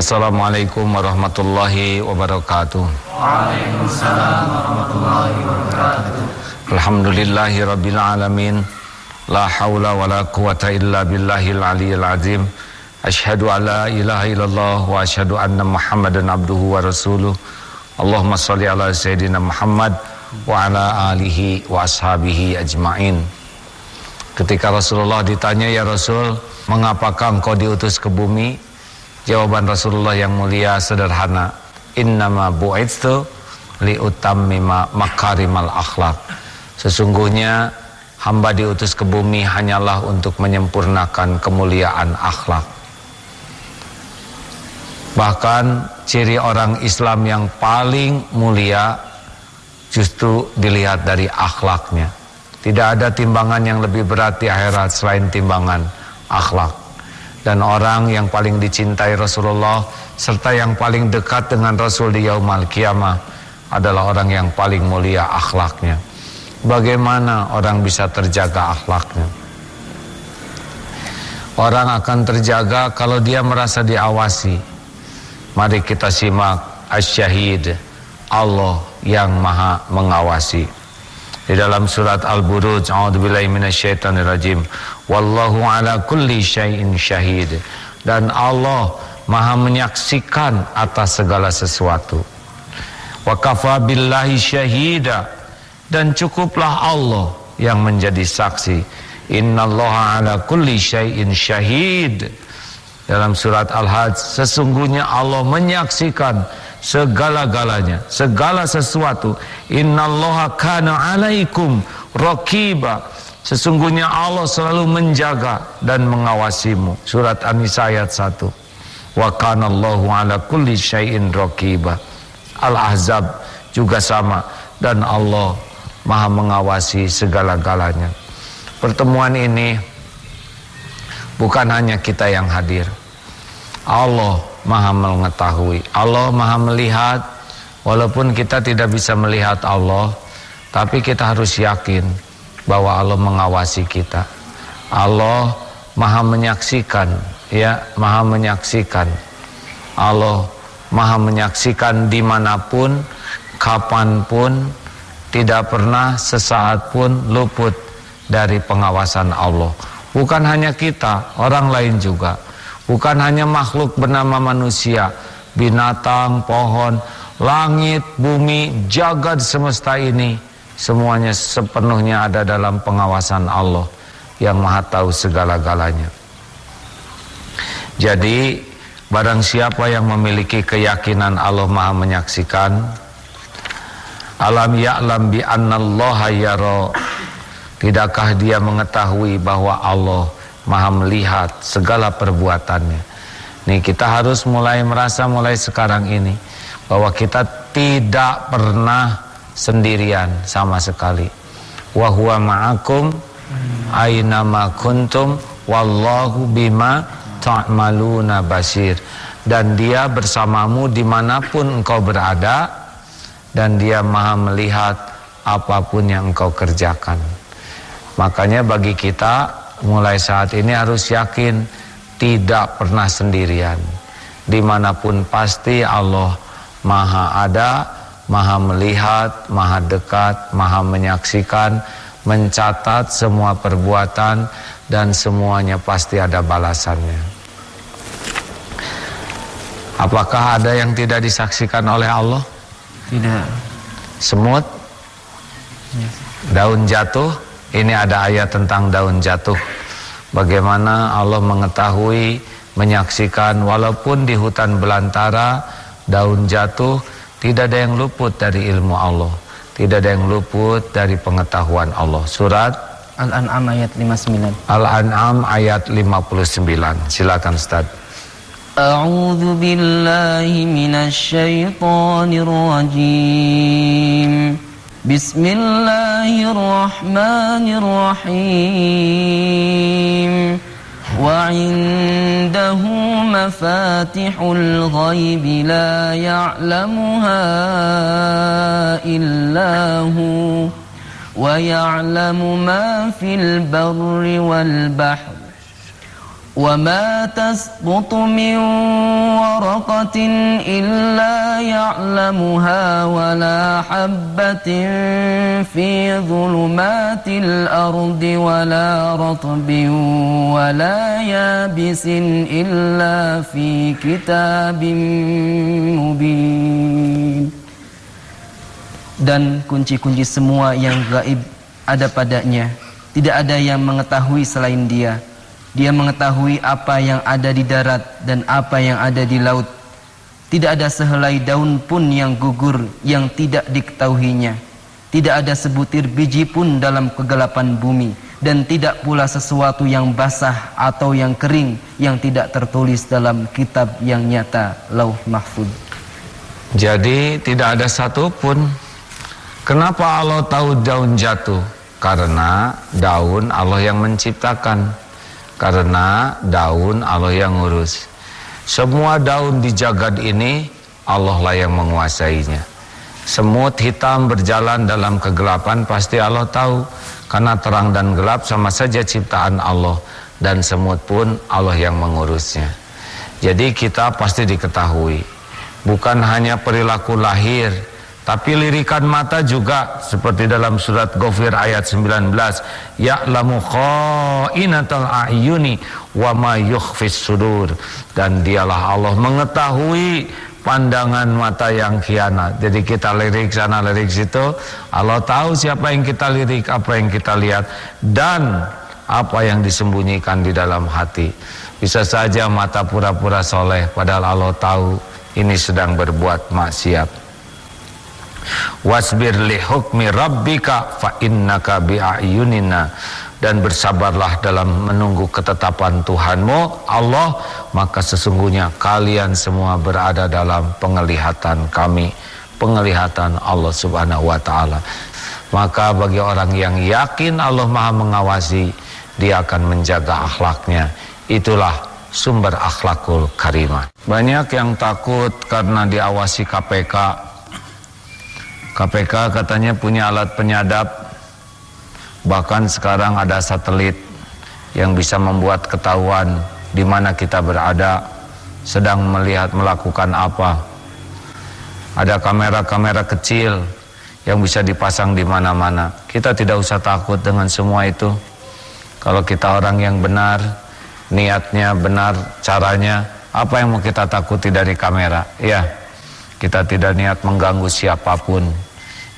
Assalamualaikum warahmatullahi wabarakatuh. Waalaikumsalam warahmatullahi wabarakatuh. Alhamdulillahi rabbil alamin. La haula wa la quwata illa billahil aliyyil azim. Ashhadu an la ilaha illallah wa ashhadu anna Muhammadan abduhu wa rasuluh. Allahumma salli ala sayyidina Muhammad wa ala alihi wa ashabihi ajmain. Ketika Rasulullah ditanya ya Rasul, mengapakah engkau diutus ke bumi? Jawaban Rasulullah yang mulia sederhana, innama bu'itsu li utammima makarimal akhlak. Sesungguhnya hamba diutus ke bumi hanyalah untuk menyempurnakan kemuliaan akhlak. Bahkan ciri orang Islam yang paling mulia justru dilihat dari akhlaknya. Tidak ada timbangan yang lebih berat di akhirat selain timbangan akhlak. Dan orang yang paling dicintai Rasulullah serta yang paling dekat dengan Rasul di yaumal kiamah adalah orang yang paling mulia akhlaknya. Bagaimana orang bisa terjaga akhlaknya? Orang akan terjaga kalau dia merasa diawasi. Mari kita simak asyahid Allah yang maha mengawasi. Di dalam surat Al-Buruj, a'udzubillahi minasyaitonirrajim. Wallahu ala kulli syai'in syahid. Dan Allah maha menyaksikan atas segala sesuatu. Wa kafa billahi syahida dan cukuplah Allah yang menjadi saksi innallaha ala kulli syai'in syahid dalam surat al-hajj sesungguhnya Allah menyaksikan segala-galanya. Segala sesuatu. Innallaha kana alaikum raqiba. Sesungguhnya Allah selalu menjaga dan mengawasimu. Surat an-nisa ayat 1 wa kana Allahu ala kulli syai'in raqiba. Al-ahzab juga sama. Dan Allah maha mengawasi segala-galanya. Pertemuan ini bukan hanya kita yang hadir. Allah maha mengetahui, Allah maha melihat, walaupun kita tidak bisa melihat Allah, tapi kita harus yakin bahwa Allah mengawasi kita. Allah maha menyaksikan, ya maha menyaksikan. Allah maha menyaksikan di mana pun, kapan pun, tidak pernah sesaat pun luput dari pengawasan Allah. Bukan hanya kita, orang lain juga. Bukan hanya makhluk bernama manusia, binatang, pohon, langit, bumi, jagad semesta ini semuanya sepenuhnya ada dalam pengawasan Allah yang Maha tahu segala-galanya. Jadi barang siapa yang memiliki keyakinan Allah Maha menyaksikan, Alam ya'lam bi annallaha yara Tidakkah dia mengetahui bahwa Allah maha melihat segala perbuatannya. Nih kita harus mulai merasa mulai sekarang ini Bahwa kita tidak pernah sendirian sama sekali. Wa huwa ma'akum Aynama kuntum Wallahu bima ta'maluna basir. Dan dia bersamamu di mana pun engkau berada dan dia maha melihat apa pun yang engkau kerjakan. Makanya bagi kita mulai saat ini harus yakin tidak pernah sendirian. Di mana pun pasti Allah maha ada, maha melihat, maha dekat, maha menyaksikan, mencatat semua perbuatan dan semuanya pasti ada balasannya. Apakah ada yang tidak disaksikan oleh Allah? Tidak. Semut, daun jatuh. Ini ada ayat tentang daun jatuh. Bagaimana Allah mengetahui, menyaksikan walaupun di hutan belantara daun jatuh tidak ada yang luput dari ilmu Allah. Tidak ada yang luput dari pengetahuan Allah. Surat Al-An'am ayat 59. Al-An'am ayat 59. Silakan Ustaz. A'udzu billahi minasy syaithanir rajim. بسم الله الرحمن الرحيم. وعنده مفاتح الغيب لا يعلمها إلا هو. ويعلم ما في البر والبحر. وما تسقط من ورقة ذرة إلا يعلمها ولا حبة في ظلمات الأرض ولا رطب ولا يابس إلا في كتاب مبين dan kunci-kunci semua yang gaib ada padanya tidak ada yang mengetahui selain dia dia mengetahui apa yang ada di darat dan apa yang ada di laut. Tidak ada sehelai daun pun yang gugur yang tidak diketahuinya. Tidak ada sebutir biji pun dalam kegelapan bumi dan tidak pula sesuatu yang basah atau yang kering yang tidak tertulis dalam kitab yang nyata Lauh Mahfud. Jadi tidak ada satu pun. Kenapa Allah tahu daun jatuh? Karena daun Allah yang menciptakan karena daun Allah yang ngurus. Semua daun di jagad ini Allah lah yang menguasainya. Semut hitam berjalan dalam kegelapan pasti Allah tahu. Karena terang dan gelap sama saja ciptaan Allah. Dan semut pun Allah yang mengurusnya. Jadi kita pasti diketahui. Bukan hanya perilaku lahir tapi lirikan mata juga seperti dalam surat Ghafir ayat 19, ya'lamu kha'inatal a'yuni wa ma yukhfis sudur. Dan dialah Allah mengetahui pandangan mata yang khianat. Jadi kita lirik sana lirik situ, Allah tahu siapa yang kita lirik, apa yang kita lihat dan apa yang disembunyikan di dalam hati. Bisa saja mata pura-pura soleh padahal Allah tahu ini sedang berbuat maksiat wasbir li hukmi rabbika fa innaka bi'ayunina dan bersabarlah dalam menunggu ketetapan Tuhanmu Allah. Maka sesungguhnya kalian semua berada dalam penglihatan kami penglihatan Allah Subhanahu wa taala. Maka bagi orang yang yakin Allah Maha mengawasi dia akan menjaga akhlaknya. Itulah sumber akhlakul karimah. Banyak yang takut karena diawasi KPK KPK katanya punya alat penyadap. Bahkan sekarang ada satelit yang bisa membuat ketahuan di mana kita berada sedang melihat melakukan apa. Ada kamera-kamera kecil yang bisa dipasang di mana-mana. Kita tidak usah takut dengan semua itu. Kalau kita orang yang benar niatnya benar caranya apa yang mau kita takuti dari kamera? Ya kita tidak niat mengganggu siapa pun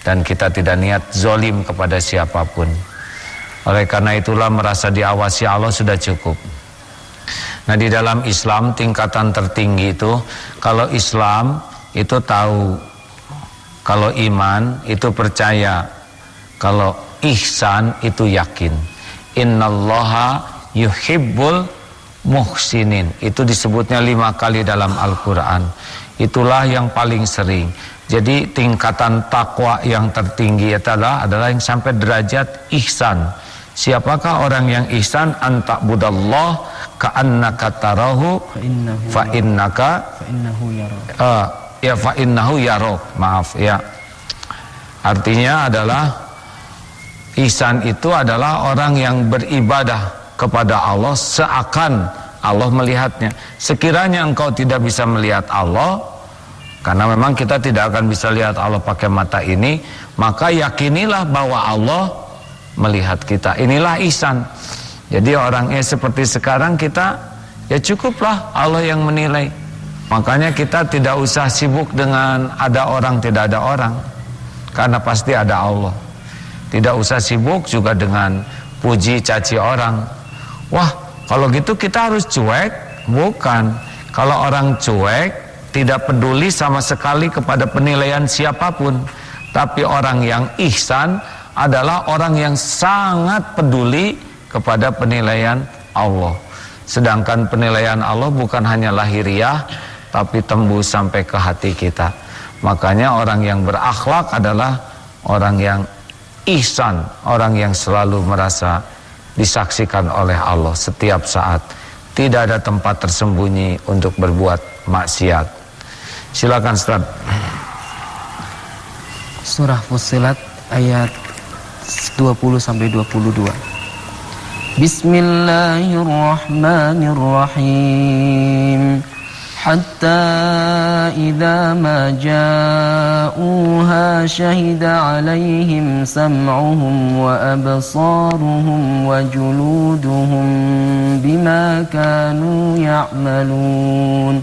dan kita tidak niat zolim kepada siapa pun. Oleh karena itulah merasa diawasi Allah sudah cukup. Nah di dalam Islam tingkatan tertinggi itu kalau Islam itu tahu, kalau iman itu percaya, kalau ihsan itu yakin. Innallaha yuhibbul muhsinin. Itu disebutnya lima kali dalam Al-Quran. Itulah yang paling sering. Jadi tingkatan takwa yang tertinggi adalah adalah yang sampai derajat ihsan. Siapakah orang yang ihsan? Anta budallah ka'annaka tarahu fa innaka fa innahu yarok. Uh, ya fa innahu yarok. Maaf ya. Artinya adalah ihsan itu adalah orang yang beribadah kepada Allah seakan Allah melihatnya. Sekiranya engkau tidak bisa melihat Allah, karena memang kita tidak akan bisa lihat Allah pakai mata ini, maka yakinilah bahwa Allah melihat kita. Inilah ihsan. Jadi orangnya seperti sekarang kita ya cukuplah Allah yang menilai. Makanya kita tidak usah sibuk dengan ada orang tidak ada orang. Karena pasti ada Allah. Tidak usah sibuk juga dengan puji caci orang. Wah, kalau gitu kita harus cuek? Bukan. Kalau orang cuek tidak peduli sama sekali kepada penilaian siapa pun. Tapi orang yang ihsan adalah orang yang sangat peduli kepada penilaian Allah. Sedangkan penilaian Allah bukan hanya lahiriah tapi tembus sampai ke hati kita. Makanya orang yang berakhlak adalah orang yang ihsan orang yang selalu merasa disaksikan oleh Allah setiap saat. Tidak ada tempat tersembunyi untuk berbuat maksiat Silakan Ustaz. Surah Fusilat ayat 20 sampai 22. Bismillahirrahmanirrahim. حتى إذا ما جاءوها شهد عليهم سمعهم وأبصارهم وجلودهم بما كانوا يعملون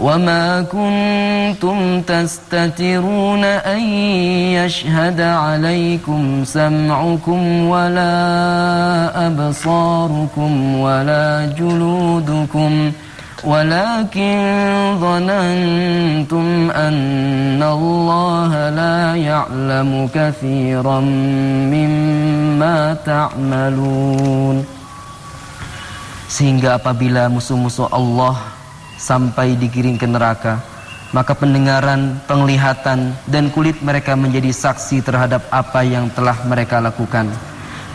وما كنتم تستترون أن يشهد عليكم سمعكم ولا أبصاركم ولا جلودكم ولكن ظننتم أن الله لا يعلم كثيرا مما تعملون Sehingga apabila musuh-musuh Allah sampai digiring ke neraka maka pendengaran, penglihatan dan kulit mereka menjadi saksi terhadap apa yang telah mereka lakukan.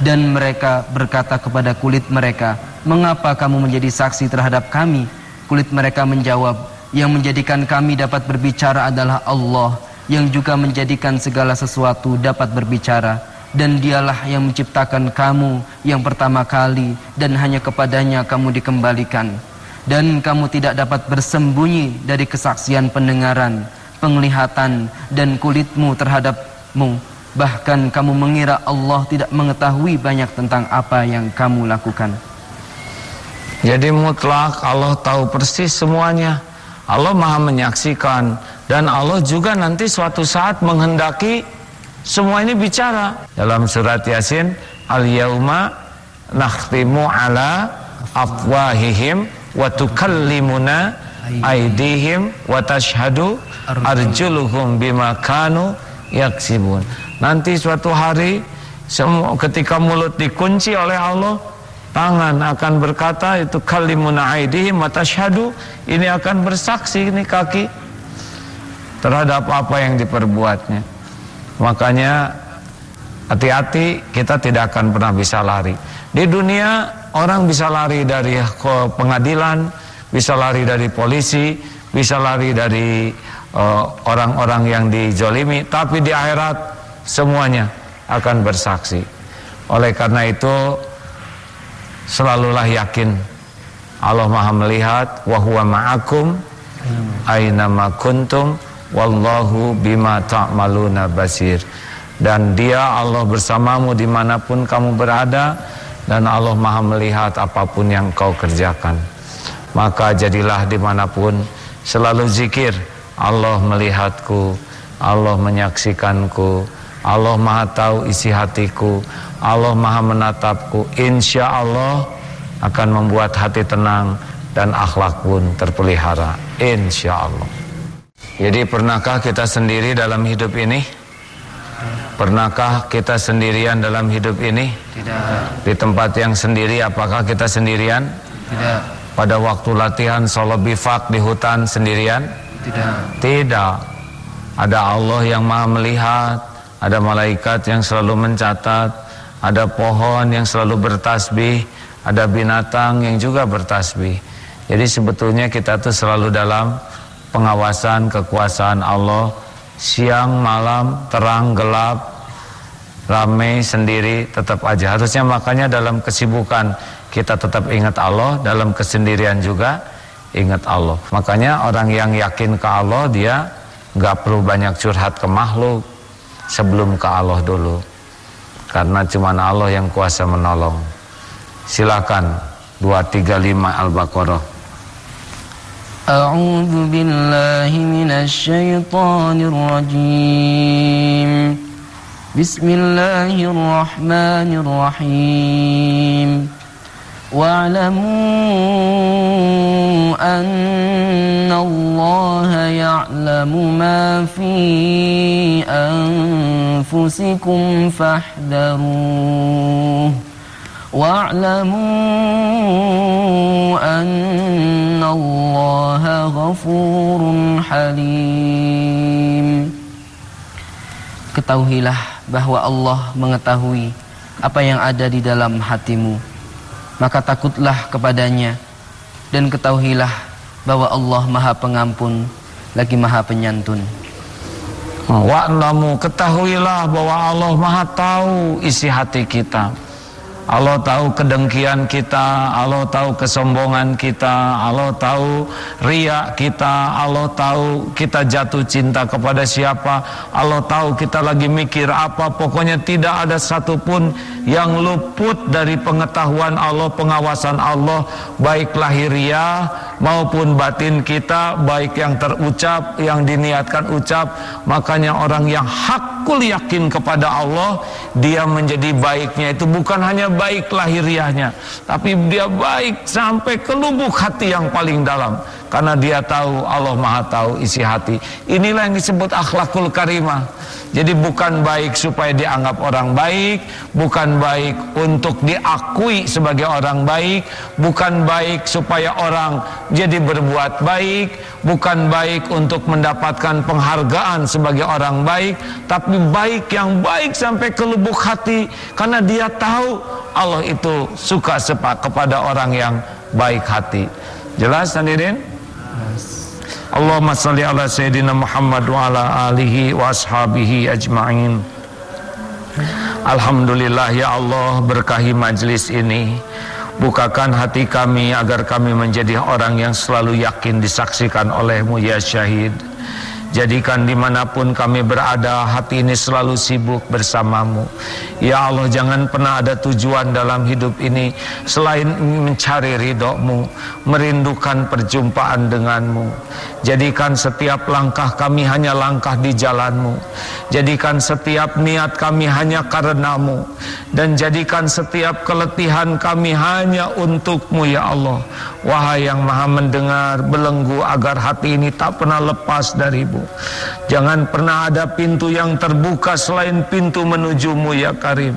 Dan mereka berkata kepada kulit mereka mengapa kamu menjadi saksi terhadap kami? Kulit mereka menjawab yang menjadikan kami dapat berbicara adalah Allah yang juga menjadikan segala sesuatu dapat berbicara. Dan dialah yang menciptakan kamu yang pertama kali dan hanya kepadanya kamu dikembalikan dan kamu tidak dapat bersembunyi dari kesaksian pendengaran, penglihatan dan kulitmu terhadapmu. Bahkan kamu mengira Allah tidak mengetahui banyak tentang apa yang kamu lakukan. Jadi mutlak Allah tahu persis semuanya. Allah maha menyaksikan dan Allah juga nanti suatu saat menghendaki semua ini bicara. Dalam surat Yasin, Al-Yauma nakhtimu ala afwahihim wa tukallimuna aidihim wa tashhadu arjuluhum bima kanu yaksibun. Nanti suatu hari semua ketika mulut dikunci oleh Allah, tangan akan berkata itu kalimuna aidihim wa tashhadu ini akan bersaksi ini kaki terhadap apa yang diperbuatnya. Makanya hati-hati kita tidak akan pernah bisa lari. Di dunia orang bisa lari dari pengadilan, bisa lari dari polisi, bisa lari dari eh, orang-orang uh, yang dijolimi, tapi di akhirat semuanya akan bersaksi. Oleh karena itu selalulah yakin Allah Maha melihat wa huwa ma'akum aina ma kuntum wallahu bima ta'maluna basir. Dan dia Allah bersamamu di mana pun kamu berada dan Allah maha melihat apa pun yang kau kerjakan. Maka jadilah di mana pun selalu zikir Allah melihatku Allah menyaksikanku Allah maha tahu isi hatiku Allah maha menatapku. Insya Allah akan membuat hati tenang dan akhlak pun terpelihara. Insya Allah jadi pernahkah kita sendiri dalam hidup ini Pernahkah kita sendirian dalam hidup ini? Tidak. Di tempat yang sendiri apakah kita sendirian? Tidak. Pada waktu latihan solo bifak di hutan sendirian? Tidak. Tidak. Ada Allah yang Maha melihat, ada malaikat yang selalu mencatat, ada pohon yang selalu bertasbih, ada binatang yang juga bertasbih. Jadi sebetulnya kita tuh selalu dalam pengawasan kekuasaan Allah siang malam terang gelap ramai sendiri tetap aja. Harusnya makanya dalam kesibukan kita tetap ingat Allah dalam kesendirian juga ingat Allah. Makanya orang yang yakin ke Allah dia nggak perlu banyak curhat ke makhluk sebelum ke Allah dulu. Karena cuma Allah yang kuasa menolong. Silakan 235 Al-Baqarah أعوذ بالله من الشيطان الرجيم. بسم الله الرحمن الرحيم. واعلموا أن الله يعلم ما في أنفسكم فاحذروه. واعلموا أن الله غفور حليم Ketahuilah bahwa Allah mengetahui apa yang ada di dalam hatimu. Maka takutlah kepadanya dan ketahuilah bahwa Allah Maha Pengampun lagi Maha Penyantun. Wa'lamu ketahuilah bahwa Allah Maha tahu isi hati kita. Allah tahu kedengkian kita, Allah tahu kesombongan kita, Allah tahu riak kita, Allah tahu kita jatuh cinta kepada siapa, Allah tahu kita lagi mikir apa, pokoknya tidak ada satupun yang luput dari pengetahuan Allah, pengawasan Allah, baik lahiriah maupun batin kita, baik yang terucap, yang diniatkan ucap, makanya orang yang hakul yakin kepada Allah, dia menjadi baiknya itu bukan hanya baik lahiriahnya. Tapi dia baik sampai ke lubuk hati yang paling dalam karena dia tahu Allah Maha tahu isi hati inilah yang disebut akhlakul karimah jadi bukan baik supaya dianggap orang baik, bukan baik untuk diakui sebagai orang baik, bukan baik supaya orang jadi berbuat baik, bukan baik untuk mendapatkan penghargaan sebagai orang baik, tapi baik yang baik sampai ke lubuk hati karena dia tahu Allah itu suka sepak kepada orang yang baik hati. Jelas hadirin? Allahumma salli ala Sayyidina Muhammad wa ala alihi wa ashabihi ajma'in. Alhamdulillah ya Allah berkahi majlis ini. Bukakan hati kami agar kami menjadi orang yang selalu yakin disaksikan olehmu ya syahid Jadikan di mana pun kami berada hati ini selalu sibuk bersamamu. Ya Allah jangan pernah ada tujuan dalam hidup ini Selain mencari ridhomu Merindukan perjumpaan denganmu Jadikan setiap langkah kami hanya langkah di jalanmu Jadikan setiap niat kami hanya karenamu Dan jadikan setiap keletihan kami hanya untukmu ya Allah Wahai yang maha mendengar belenggu agar hati ini tak pernah lepas darimu Jangan pernah ada pintu yang terbuka selain pintu menujumu ya Karim.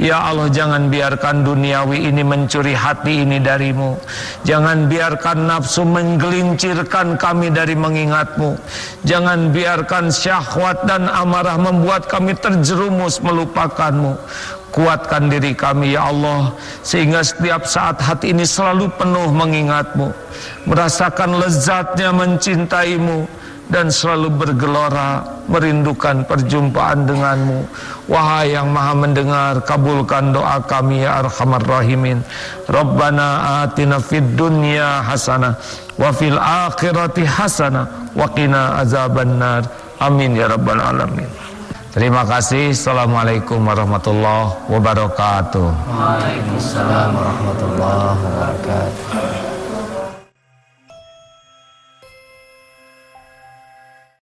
Ya Allah jangan biarkan duniawi ini mencuri hati ini darimu. Jangan biarkan nafsu menggelincirkan kami dari mengingatmu. Jangan biarkan syahwat dan amarah membuat kami terjerumus melupakanmu. Kuatkan diri kami ya Allah Sehingga setiap saat hati ini selalu penuh mengingatmu Merasakan lezatnya mencintaimu dan selalu bergelora merindukan perjumpaan denganmu wahai yang maha mendengar kabulkan doa kami ya arhamar rahimin Rabbana atina fid dunya hasanah wa fil akhirati hasanah wa qina azabannar amin ya rabbal alamin Terima kasih. Assalamualaikum warahmatullahi wabarakatuh. Waalaikumsalam warahmatullahi wabarakatuh.